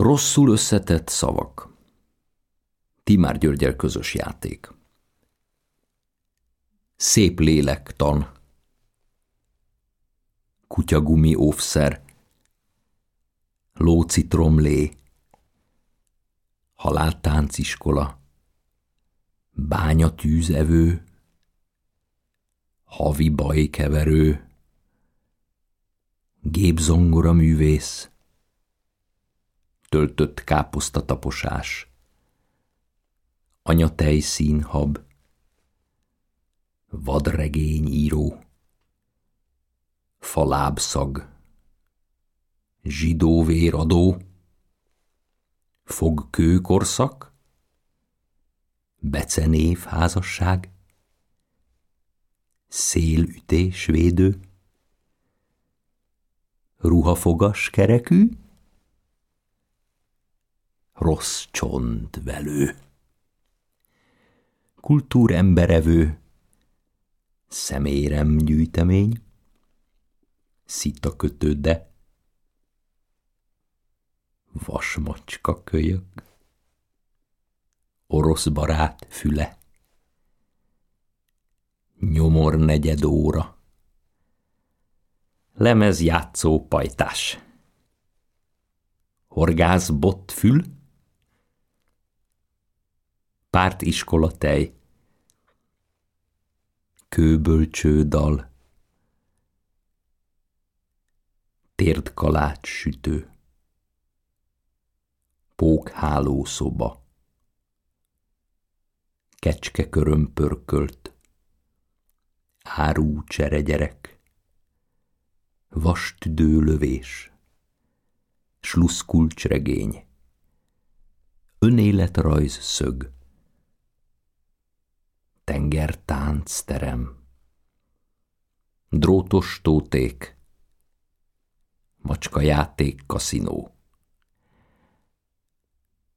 Rosszul összetett szavak. Timár Györgyel közös játék. Szép lélektan. Kutyagumi óvszer. Lócitromlé. Haláltánciskola. Bánya tűzevő. Havi bajkeverő. Gépzongora művész töltött káposztataposás, anyatej színhab, vadregény író, falábszag, zsidó véradó, fogkőkorszak, becenév házasság, szélütés védő, ruhafogas kerekű, rossz velő. Kultúremberevő, szemérem gyűjtemény, szita kötőde, vasmacska kölyök, orosz barát füle, nyomor negyed óra, lemez játszó pajtás, horgász bot fül, pártiskola tej, kőbölcső dal, térdkalács sütő, pókháló szoba, kecske köröm pörkölt, árú cseregyerek, vastüdő lövés, sluszkulcsregény, önéletrajz szög, tenger terem. Drótos tóték, macska játék kaszinó,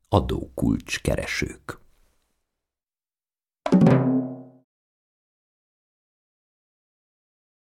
adókulcs keresők.